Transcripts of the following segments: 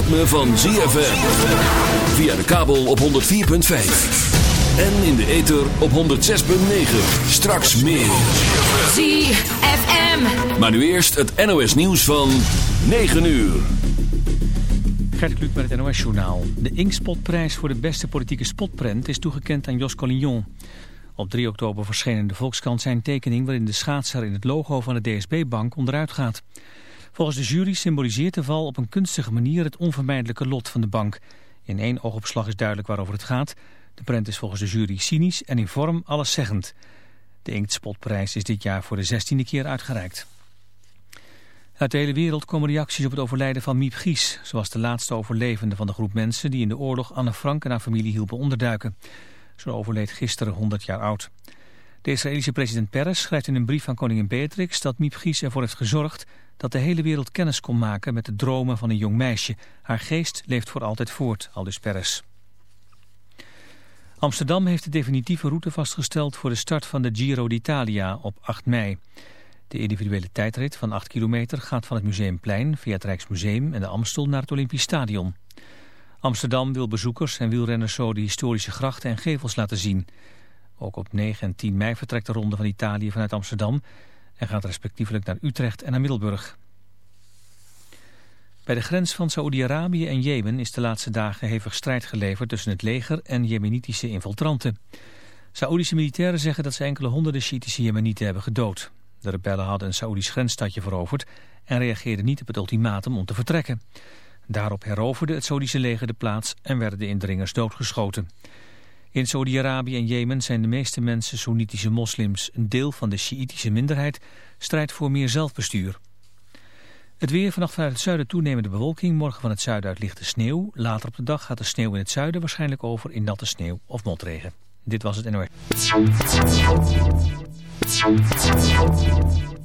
ritme van ZFM. Via de kabel op 104.5. En in de ether op 106.9. Straks meer. ZFM. Maar nu eerst het NOS nieuws van 9 uur. Gert Kluk met het NOS journaal. De Inkspotprijs voor de beste politieke spotprent is toegekend aan Jos Collignon. Op 3 oktober verscheen in de Volkskrant zijn tekening waarin de schaatser in het logo van de DSB-bank onderuit gaat. Volgens de jury symboliseert de val op een kunstige manier het onvermijdelijke lot van de bank. In één oogopslag is duidelijk waarover het gaat. De prent is volgens de jury cynisch en in vorm alleszeggend. De Inktspotprijs is dit jaar voor de zestiende keer uitgereikt. Uit de hele wereld komen reacties op het overlijden van Miep Gies. Zoals de laatste overlevende van de groep mensen die in de oorlog Anne Frank en haar familie hielpen onderduiken. Ze overleed gisteren 100 jaar oud. De Israëlische president Peres schrijft in een brief aan koningin Beatrix dat Miep Gies ervoor heeft gezorgd dat de hele wereld kennis kon maken met de dromen van een jong meisje. Haar geest leeft voor altijd voort, aldus Peres. Amsterdam heeft de definitieve route vastgesteld voor de start van de Giro d'Italia op 8 mei. De individuele tijdrit van 8 kilometer gaat van het Museumplein via het Rijksmuseum en de Amstel naar het Olympisch Stadion. Amsterdam wil bezoekers en wielrenners zo de historische grachten en gevels laten zien. Ook op 9 en 10 mei vertrekt de Ronde van Italië vanuit Amsterdam en gaat respectievelijk naar Utrecht en naar Middelburg. Bij de grens van Saoedi-Arabië en Jemen is de laatste dagen hevig strijd geleverd tussen het leger en Jemenitische infiltranten. Saoedische militairen zeggen dat ze enkele honderden Shiïtische Jemenieten hebben gedood. De rebellen hadden een Saoedisch grensstadje veroverd en reageerden niet op het ultimatum om te vertrekken. Daarop heroverde het Saoedische leger de plaats en werden de indringers doodgeschoten. In Saudi-Arabië en Jemen zijn de meeste mensen Soenitische moslims. Een deel van de Sjiitische minderheid strijdt voor meer zelfbestuur. Het weer vannacht vanuit het zuiden toenemende bewolking. Morgen van het zuiden uit lichte sneeuw. Later op de dag gaat de sneeuw in het zuiden waarschijnlijk over in natte sneeuw of motregen. Dit was het NOS.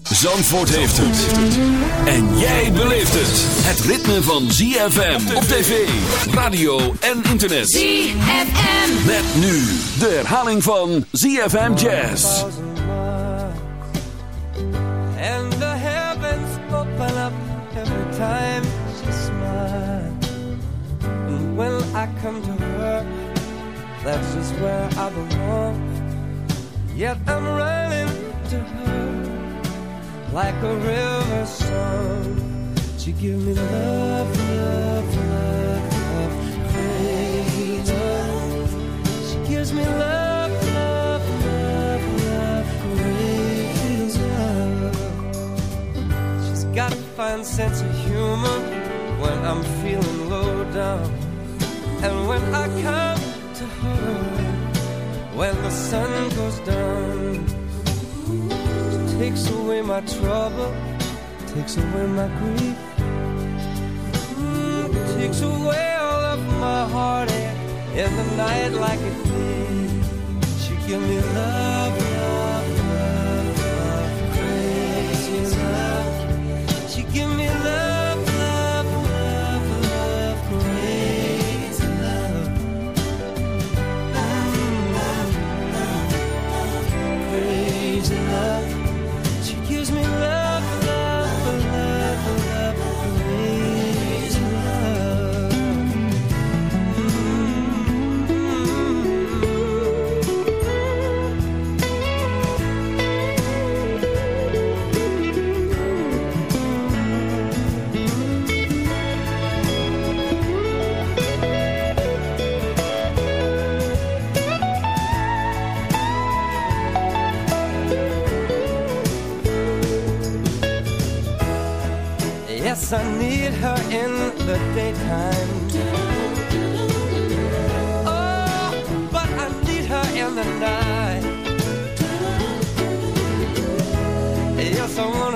Zandvoort heeft het. En jij beleeft het. Het ritme van ZFM op tv, radio en internet. ZFM. Met nu de herhaling van ZFM Jazz. And the heavens open up every time she smiles. And when I come to her, that's just where I belong. Yet I'm running to her. like a river song. She give me love, love, love, love, crazy love. She gives me love, love, love, love, crazy love. She's got a fine sense of humor when I'm feeling low down, and when I come to her when the sun goes down takes away my trouble, takes away my grief, mm, takes away all of my heartache in the night like a thief. She give me love, love, love, love, crazy love. She give me Yes, I need her in the daytime. Oh, but I need her in the night. Yes, I wanna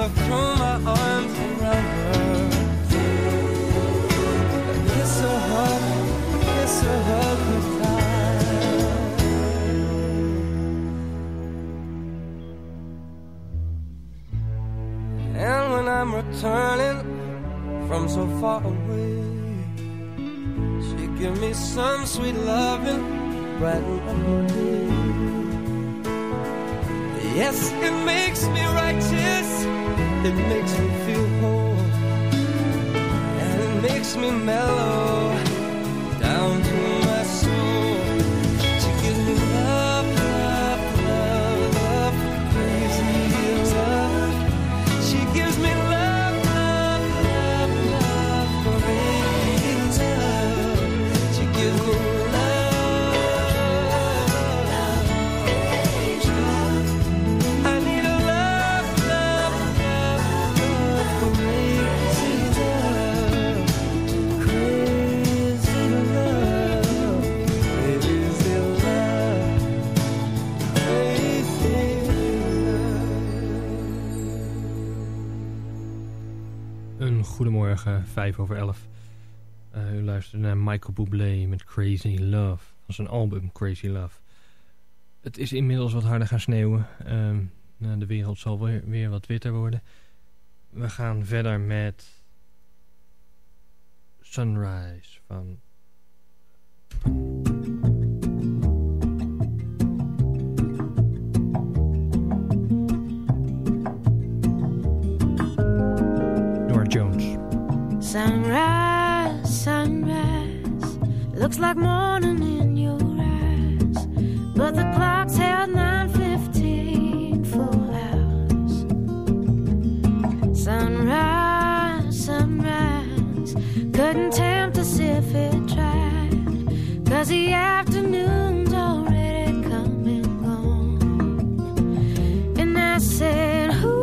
me some sweet loving, brighten up my day. Yes, it makes me righteous, it makes me feel whole, and it makes me mellow goedemorgen, 5 over 11. Uh, u luistert naar Michael Bublé met Crazy Love. Van zijn album Crazy Love. Het is inmiddels wat harder gaan sneeuwen. Ehm, nou, de wereld zal weer, weer wat witter worden. We gaan verder met Sunrise van... Sunrise, sunrise, looks like morning in your eyes, but the clock's held 9:15 full hours. Sunrise, sunrise, couldn't tempt us if it tried, 'cause the afternoon's already come and gone. And I said, Ooh.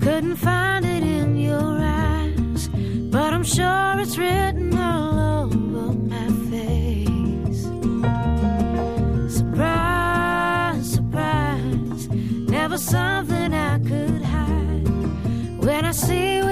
Couldn't find it in your eyes, but I'm sure it's written all over my face. Surprise, surprise, never something I could hide. When I see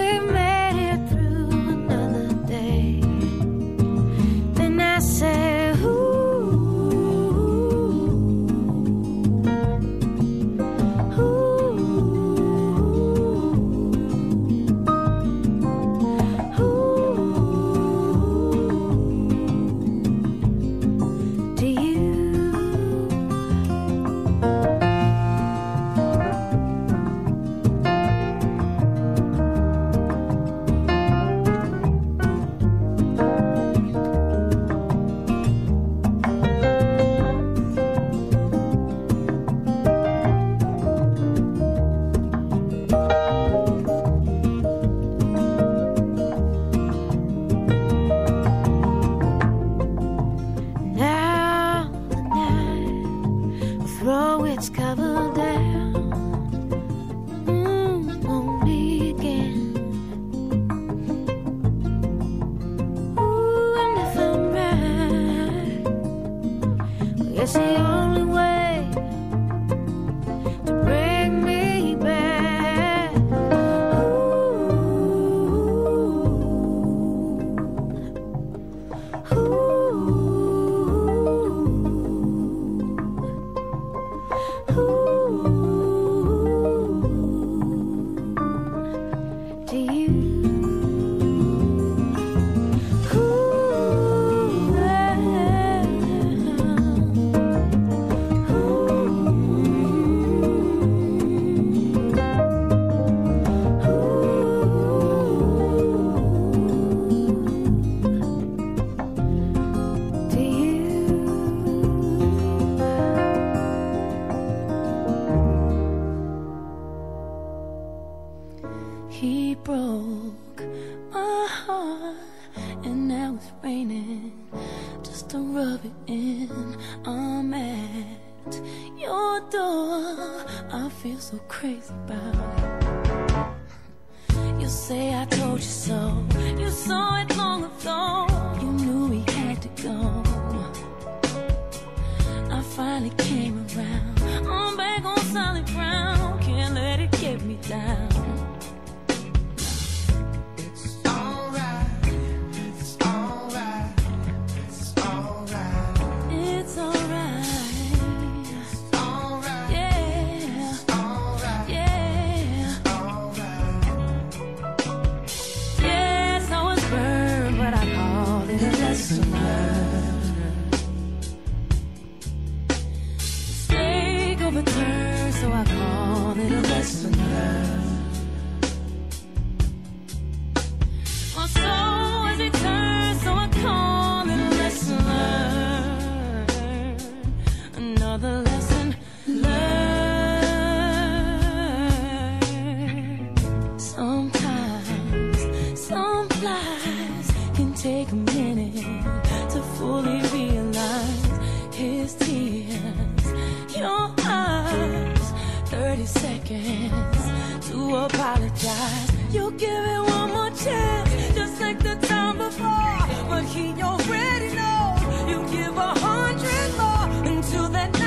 seconds to apologize. You'll give it one more chance, just like the time before. But he already knows you give a hundred more until that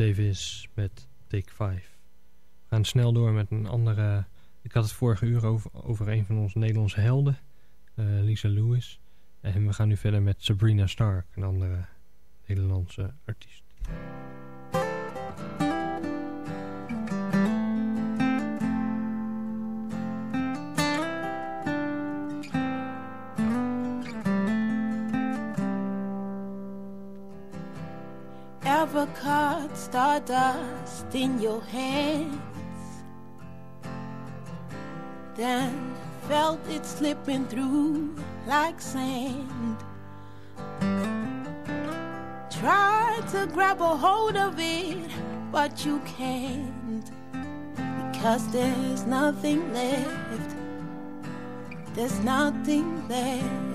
Davis met Take 5. We gaan snel door met een andere... Ik had het vorige uur over, over een van onze Nederlandse helden, eh, Lisa Lewis. En we gaan nu verder met Sabrina Stark, een andere Nederlandse artiest. stardust in your hands. Then felt it slipping through like sand. Tried to grab a hold of it, but you can't. Because there's nothing left. There's nothing left.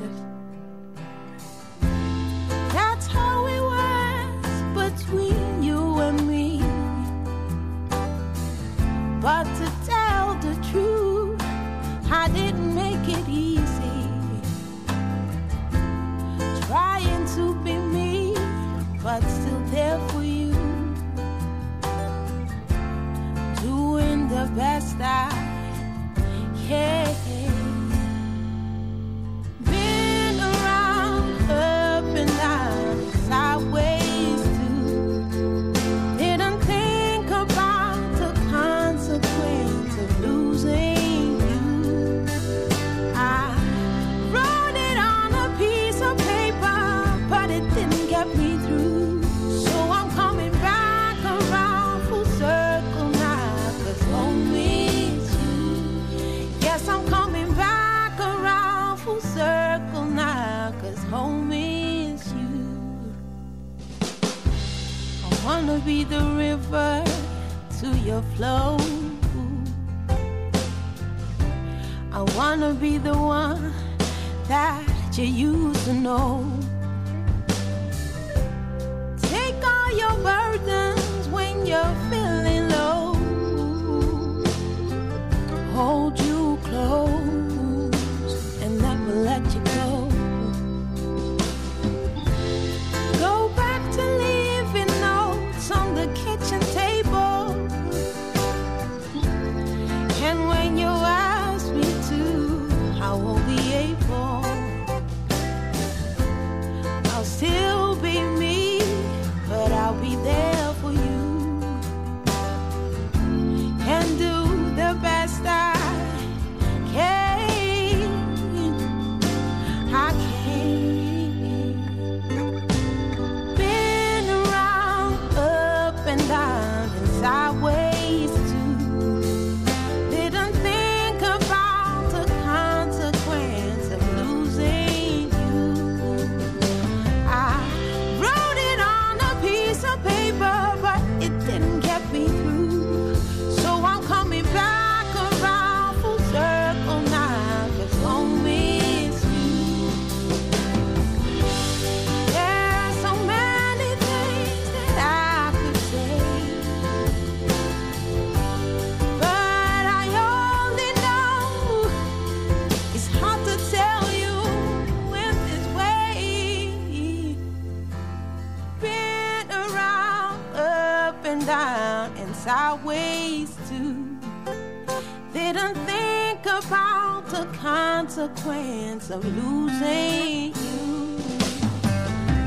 consequence of losing you.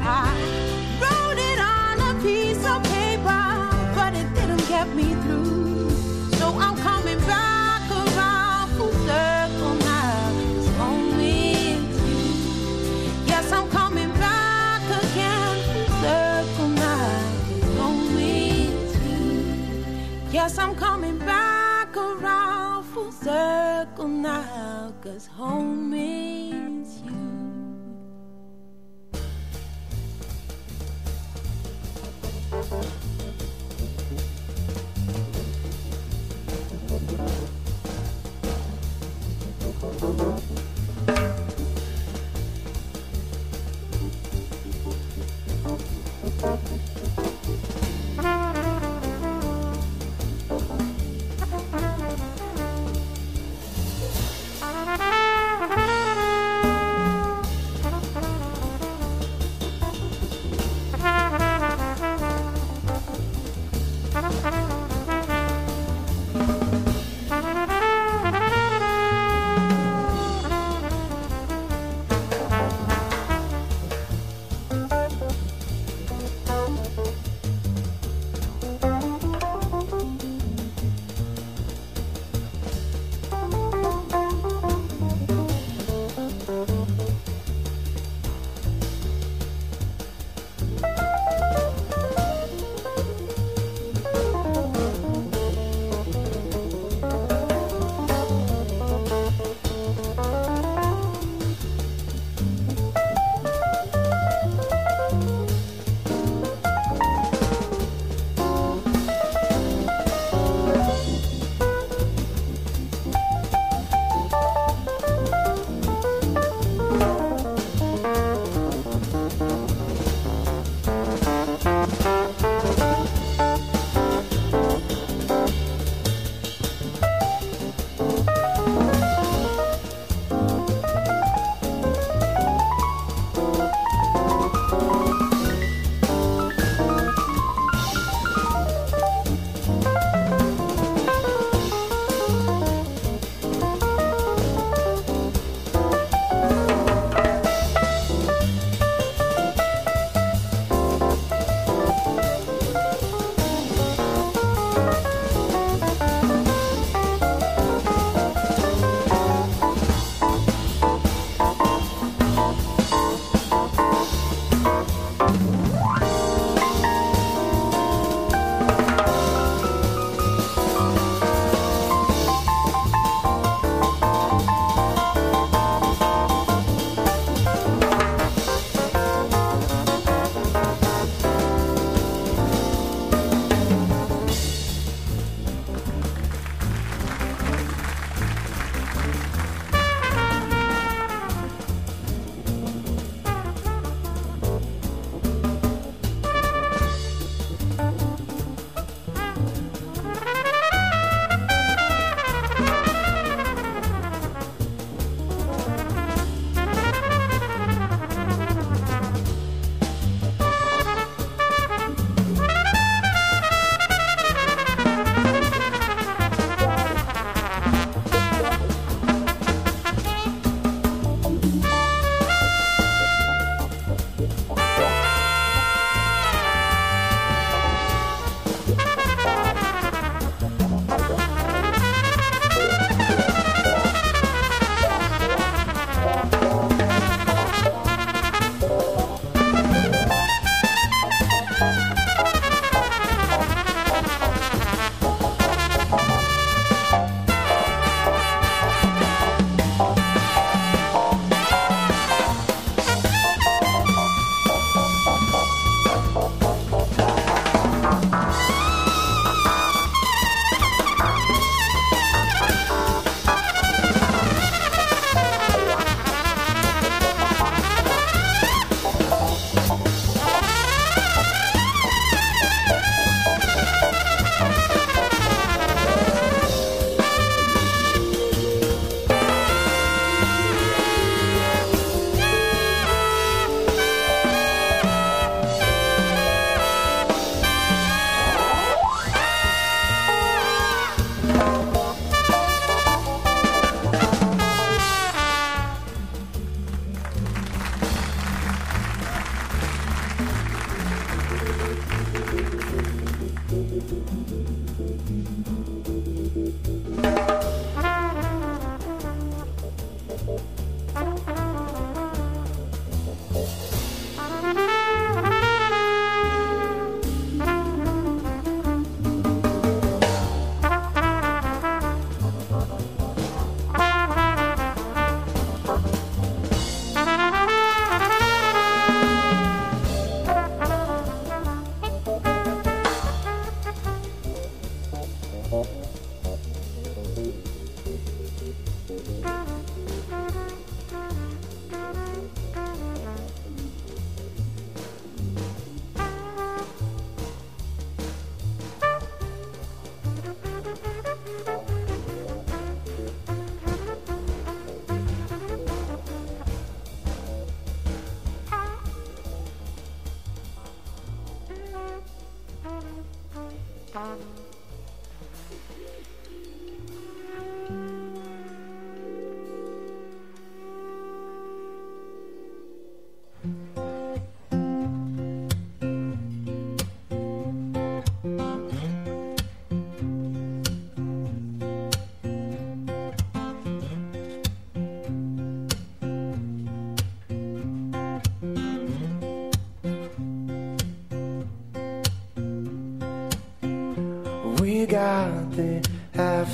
I wrote it on a piece of paper, but it didn't get me through. So I'm coming back around full circle now. It's only you. Yes, I'm coming back again full circle now. It's only you. Yes, I'm coming. home.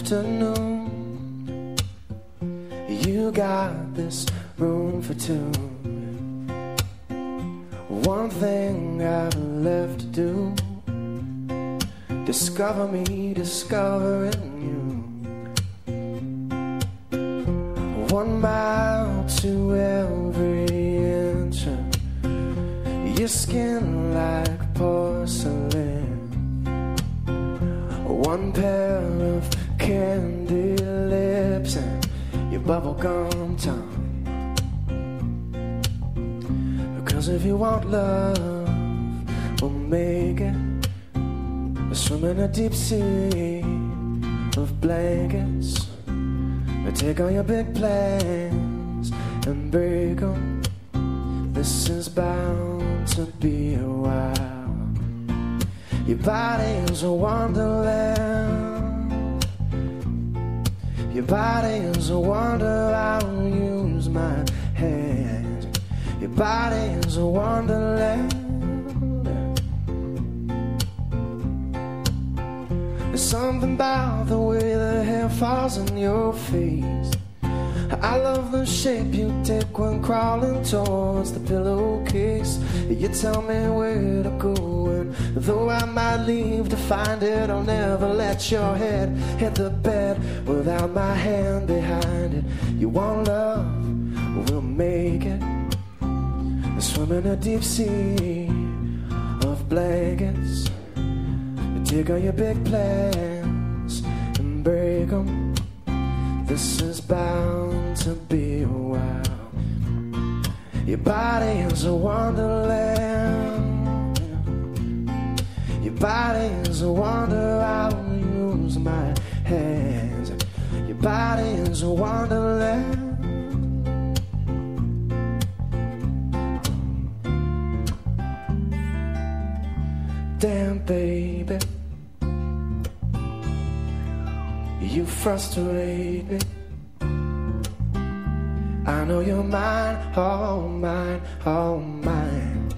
Afternoon. You got this room for two. One thing I've left to do. Discover me, discovering you. One mile to every inch. Your skin like porcelain. One pair of candy lips and your bubblegum tongue. Because if you want love, we'll make it. Swim in a deep sea of blankets. Take all your big plans and break them. This is bound to be a while. Your body is a wonderland. Your body is a wonder. I'll use my hands. Your body is a wonderland. There's something about the way the hair falls on your face. I love the shape you take when crawling towards the pillowcase. You tell me where to go, though I might leave to find it, I'll never let your head hit the bed without my hand behind it. You want love, we'll make it. Swim in a deep sea of blankets. Dig all your big plans and break them. This is bound to be a while. Your body is a wonderland. Your body is a wonder. I'll use my hands. Your body is a wonderland. Damn, baby. You frustrate me. I know you're mine, all mine, all mine.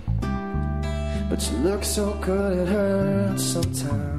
But you look so good, it hurts sometimes.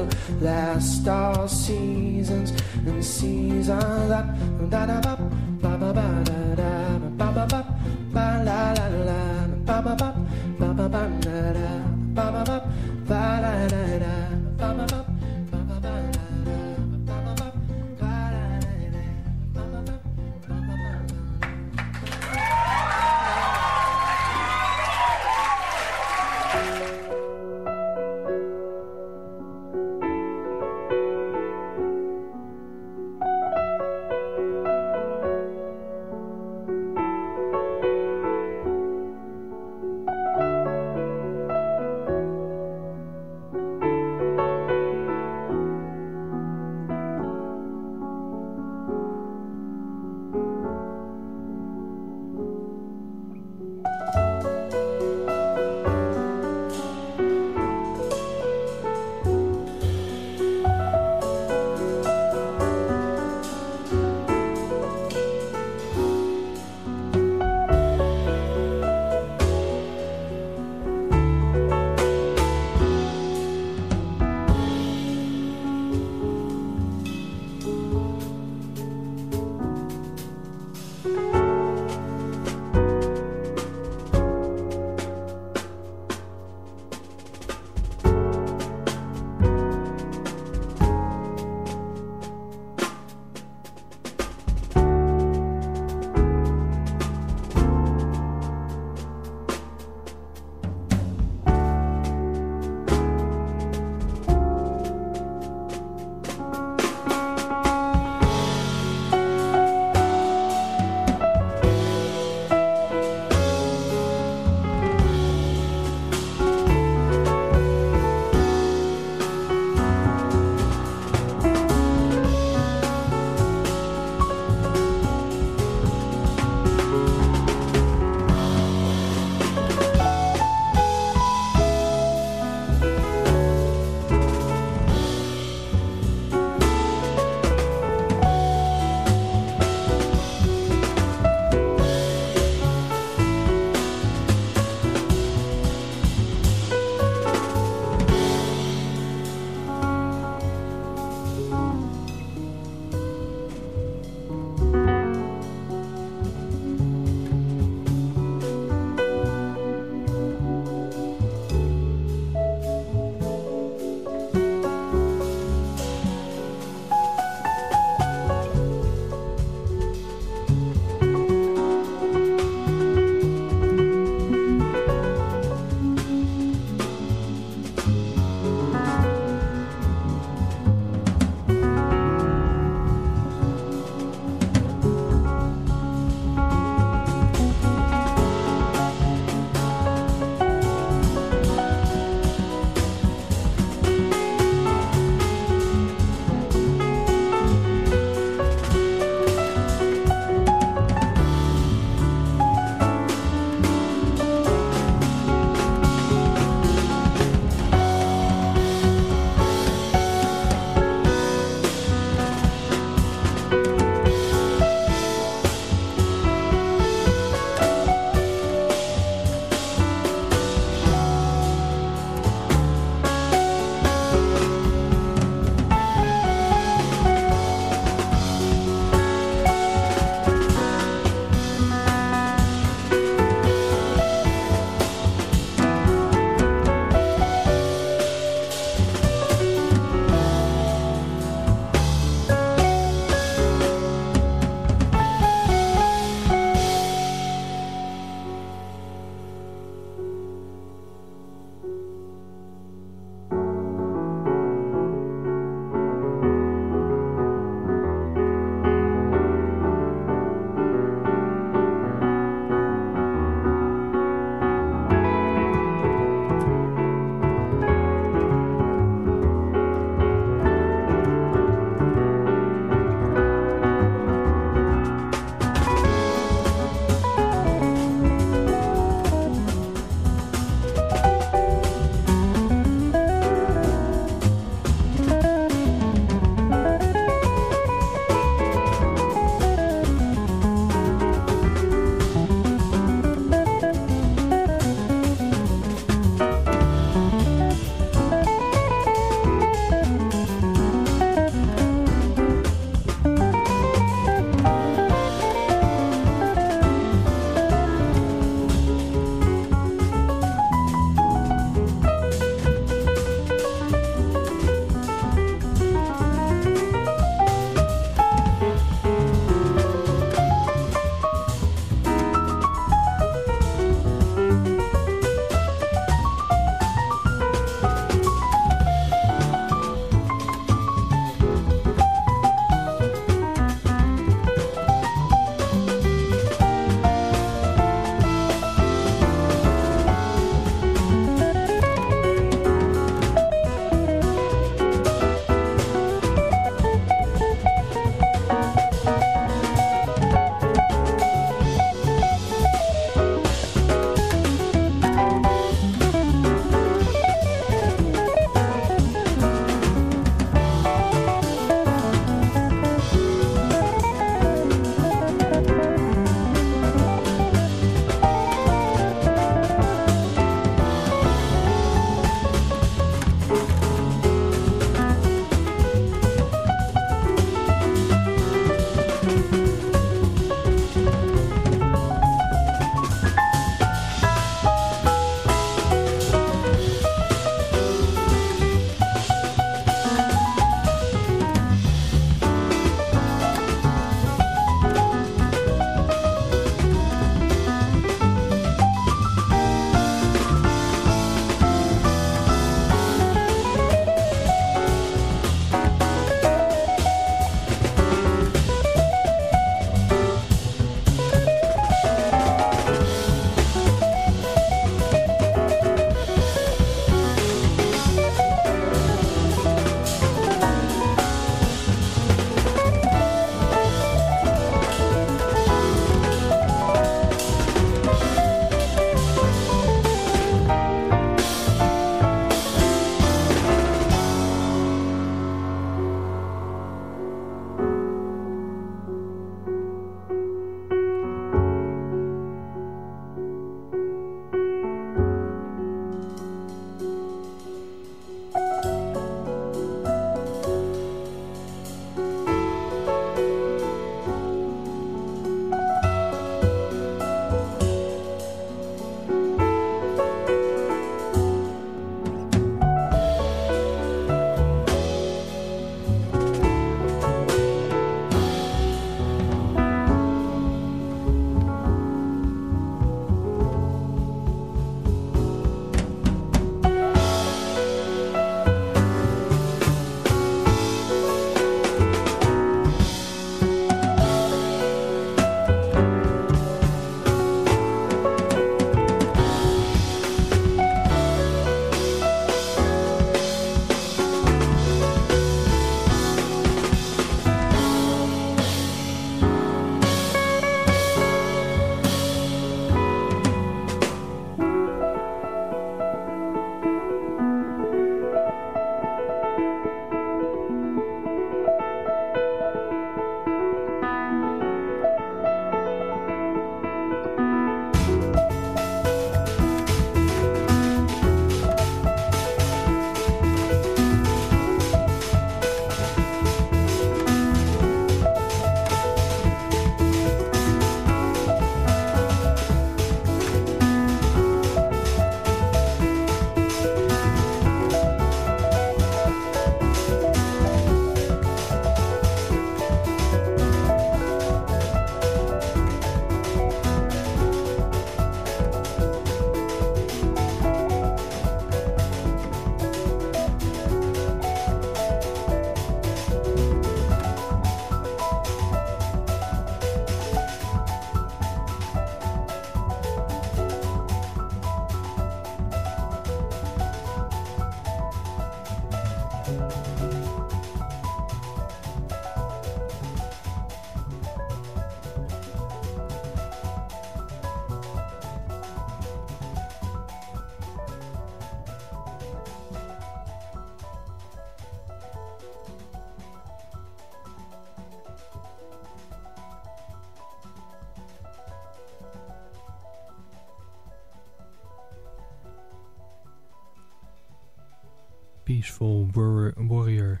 Warrior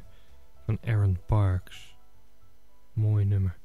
van Aaron Parks. Mooi nummer.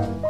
Errol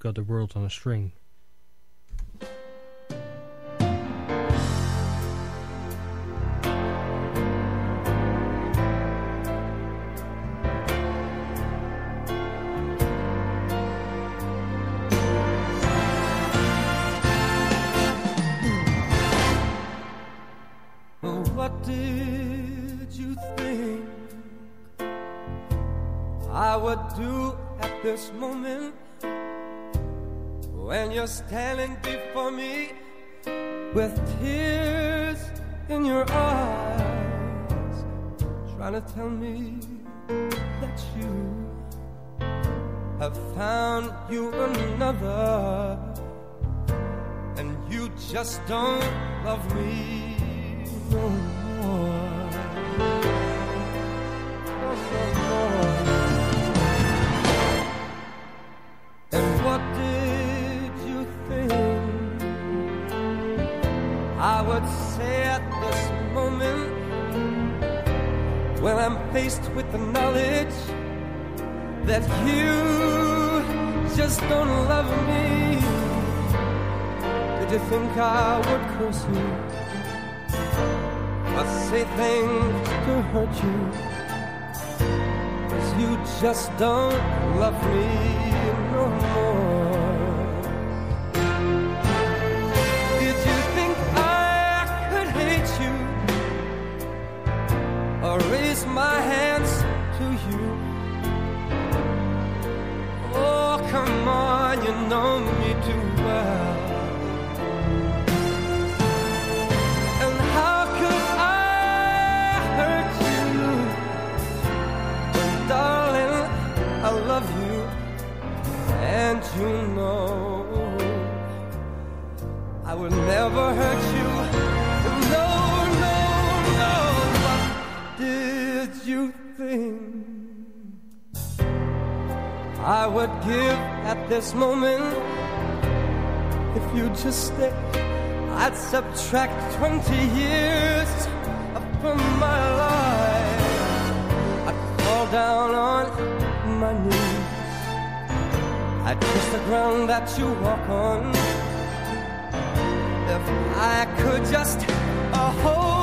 Got the World on a String. What did when you're standing before me with tears in your eyes, trying to tell me that you have found you another and you just don't love me no more. Faced with the knowledge that you just don't love me? Did you think I would curse you or say things to hurt you? Cause you just don't love me no more. Love you, and you know I will never hurt you. No, no, no. What did you think I would give at this moment if you just stay? I'd subtract 20 years from my life. I'd fall down on my knees. I kiss the ground that you walk on. If I could just uh, hold.